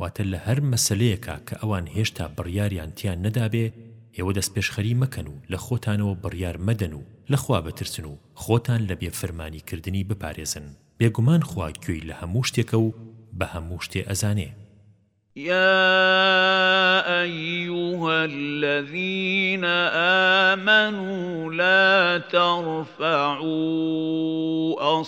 واتە لە هەر مەسەلەیەکا کە ئەوان هێشتا بڕیاریان تیا نەدابێ ئێوە دەستپێشخەری مەکەن و لە خۆتانەوە بڕیار مەدەن و لە خوا بترسن و خۆتان لە بێ فرمانی کردنی بپارێزن بێگومان خوا گوێی لە هەموو شتێکە و بە هەموو شتێ ئەزانێ. يا أيها الذين آمنوا لا ترفعوا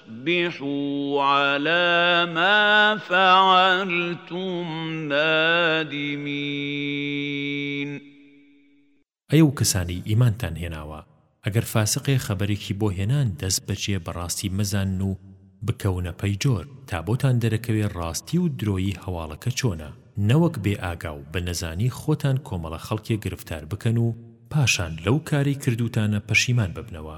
فَأَصْبِحُوا عَلَىٰ مَا فَعَلْتُمْ نَادِمِينَ ئەی ئەو کەسانەی ئیمانتان هێناوە، ئەگەر فاسقێ خەبەرێکی بۆ هێنان دەست بەجێ بە ڕاستی مەزانن و بکەونە پەیجۆر، تا بۆتان دەرەکەوێ ڕاستی و درۆیی هەواڵەکە چۆنە، نەوەک بێ ئاگا و بە نەزانی خۆتان کۆمەڵە خەڵکێ گرفتار بکەن و پاشان لەو کارەی کردووتانە پەشیمان ببنەوە،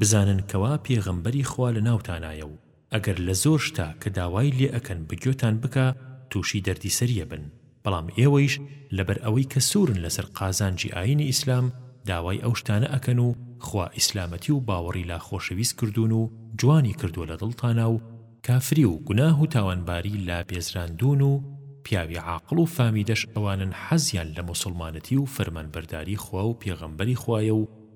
بزانن کەوا پێغەمبەری خوا لە ناوتانایە و ئەگەر لە زۆر شتا کە داوای لێ ئەکەن بەگوێتان بکا تووشی دەردی سەری ئەبن بەڵام ئێوەیش لەبەر ئەوەی کە سوورن لەسەر قازانجی ئایینی ئیسلام داوای ئەو شتانە ئەکەن و خوا ئیسلامەتی و باوەڕی لا خۆشەویست کردوون و جوانی کردووە لە دڵتانا و کافری و گوناه و تاوانباری لا بێزراندوون و پیاوی عاقڵ و فامیدەش ئەوانەن حەزیان لە موسوڵمانەتی و فەرمانبەرداری خوا و پێغەمبەری خوایە و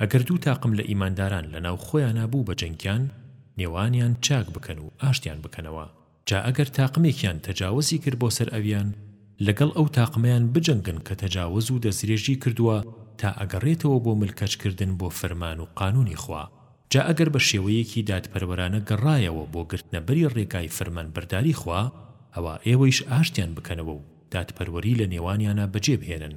ئەگەر دوو تاقم لە ئیمانداران لە ناو خۆیانا بوو بە جەنگیان نێوانیان چاک بکەن و ئاشتیان بکەنەوە جا ئەگەر تاقمێکیان تەجاوزی کرد بۆ سەر ئەویان لەگەڵ ئەو تاقمەیان بجەنگن کە تەجاوز و دەستدرێژی کردووە تا ئەگەڕێتەوە بۆ ملکەچ کردن بۆ فەرمان و قانوونی خوا جا ئەگەر بە شێوەیەکی دادپەروەرانە گەڕایەوە بۆ گرتنە بەری ڕێگای فەرمان بەرداری خوا ئەوا ئێوەیش ئاشتیان بکەنەوە و دادپەروەری لە نێوانیانا بەجێ بهێنن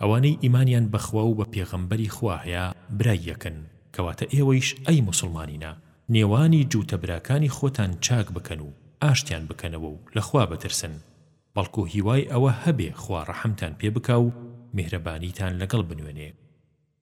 ئەوانەی ئیمانیان بە خوا و بە پێغەمبەری خوا هەیە برای یەکن، کەواتە ئێوەیش ئەی موسڵمانینە نێوانی جووتە براکانی خۆتان چاک بکەن و ئاشتیان بکەنەوە و لە خوا بترسن، بەڵکو هیوای ئەوە هەبێ خوا ڕەحمتان پێ بکا و میهرەبانیتان لەگەڵ بنوێنێ.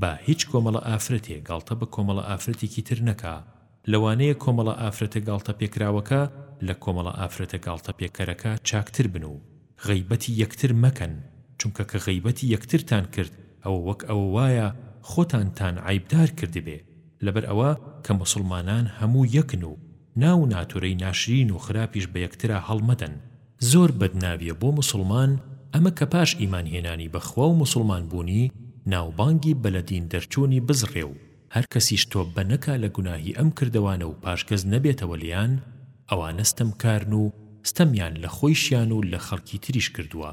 با هیچ کۆمەڵە ئافرەتێ گاڵتە بە کۆمەڵە ئافرەتێکی تر نەکا، لەوانەیە کۆمەڵە ئافرەتە گاڵتەپێکراوەکە لە کۆمەڵە ئافرەتە گاڵتەپێکەرەکە چاکتر بن و غەیبەتی یەکتر مەکەن، چونکە کە غەیبەتی یەکترتان کرد ئەوە وەک ئەوە وایە خۆتانتان عەیبدار کردبێ، لەبەر ئەوە کە موسڵمانان هەموو یەکن و ناو و ناتورەی ناشرین و خراپیش بە یەکترا هەڵمەدەن. زۆر بەدناویە بۆ موسڵمان ئەمە کە پاش ئیمان هێنانی بە خوا و موسڵمان بوونی ناوبانگی بە لە دین دەرچوونی بزڕێ و هەر کەسیش تۆببە نەکا لە گوناهی ئەم کردەوانە و پاشگەز نەبێتەوە لێیان ئەوانە ستەمکارن و ستەمیان لە خۆیشیان و لە خەڵکی تریش کردووە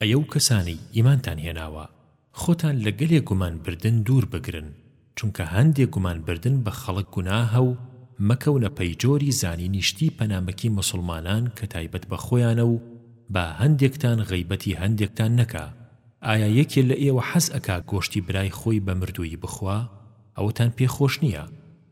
ئەی ئەو کەسانەی ئیمانتان هێناوە، خۆتان لە گەلێ گومان بردن دوور بگرن، چونکە هەندێ گومان بردن بە خەڵک گوناهە و مەکەونە پەیجۆری زانینی شتی پەنامەکی موسڵمانان کە تایبەت بە خۆیانە و با هەندێکتان غەیبەتی هەندێکتان نەکا، ئایا یەکێ لە ئێوە حەز ئەکا گۆشتی برای خۆی بە مردوویی بخوا؟ ئەوەتان پێ خۆش نییە.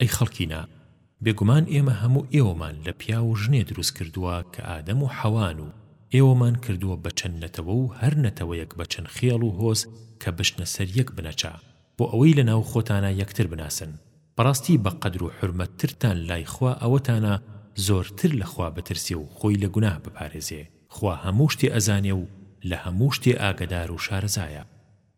ئەی خەڵکینە، بێگومان ئێمە هەموو ئێوەمان لە پیاو و ژنێ دروست کردووە کە ئادەم و حەوان و ئێوەمان کردووە بە چەند نەتەوە و هەر نەتەوەیەک بە چەند خێڵ و هۆز کە بچنە سەر یەک بنەچە بۆ ئەوەی لە ناو خۆتانا یەکتر بناسن. بەڕاستی بە قەدر و حورمەت ترتان لای خوا ئەوەتانە زۆرتر لە خوا بترسێ و خۆی لە گوناه بپارێزێ. خوا هەموو شتێ ئەزانێ و لە هەموو شتێ ئاگەدار و شارەزایە.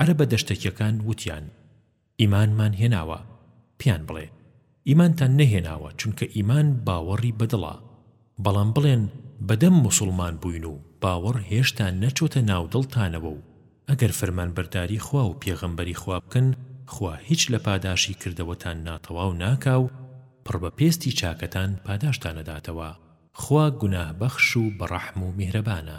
عەرەبە دەشتەکیەکان وتیان، ئیمانمان هێناوە، پێیان بڵێ، ئیمانتان نەهێناوە چونکە ئیمان باوەڕی بە دڵە، بەڵام بڵێن بەدەم موسوڵمان بووین و باوەڕ هێشتا نەچۆتە ناو دڵتانەوە و ئەگەر فەرمانبەرداری خوا و پێغەمبەری خوا بکەن خوا هیچ لە پاداشی کردەوەتان ناتەواو ناکا و پڕ بە پێستی چاکەتان پاداشتانەداتەوە خوا گوناهبەخش و بەڕەحم و میهرەبانە.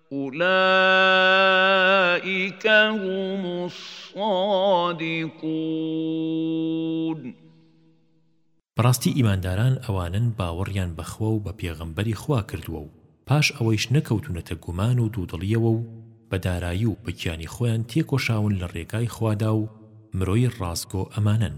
ئولائیک هم الصادقون. بەڕاستی ئیمانداران ئەوانەن باوەڕیان بە خوا و بە پێغەمبەری خوا کردووە و پاش ئەوەیش نەکەوتوونەتە گومان و دوودڵییەوە و بە دارایی و بە گیانی خۆیان تێکۆشاون لە ڕێگای خوادا و مرۆی ڕاستگۆ ئەمانەن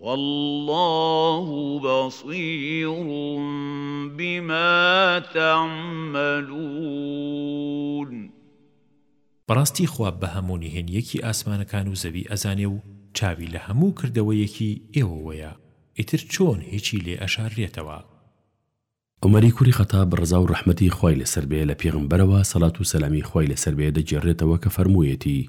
واللە بصیر بما تعملون. بەڕاستی خوا بەهەموو نهێنی یەکی ئاسمانەکان و زەوی ئەزانێ و چاوی لە هەموو کردەوە یەکی ئێوەوەیە ئیتر چۆن هیچی لێ ئەشاررێتەوە. عومەری کوری خەتاب ڕەزا و ڕەحمەتی خوای لەسەر بێ لە پێغەمبەرەوە سەڵات و سەلامی خوای لەسەر بێ دەگێڕێتەوە کە فەرموویەتی،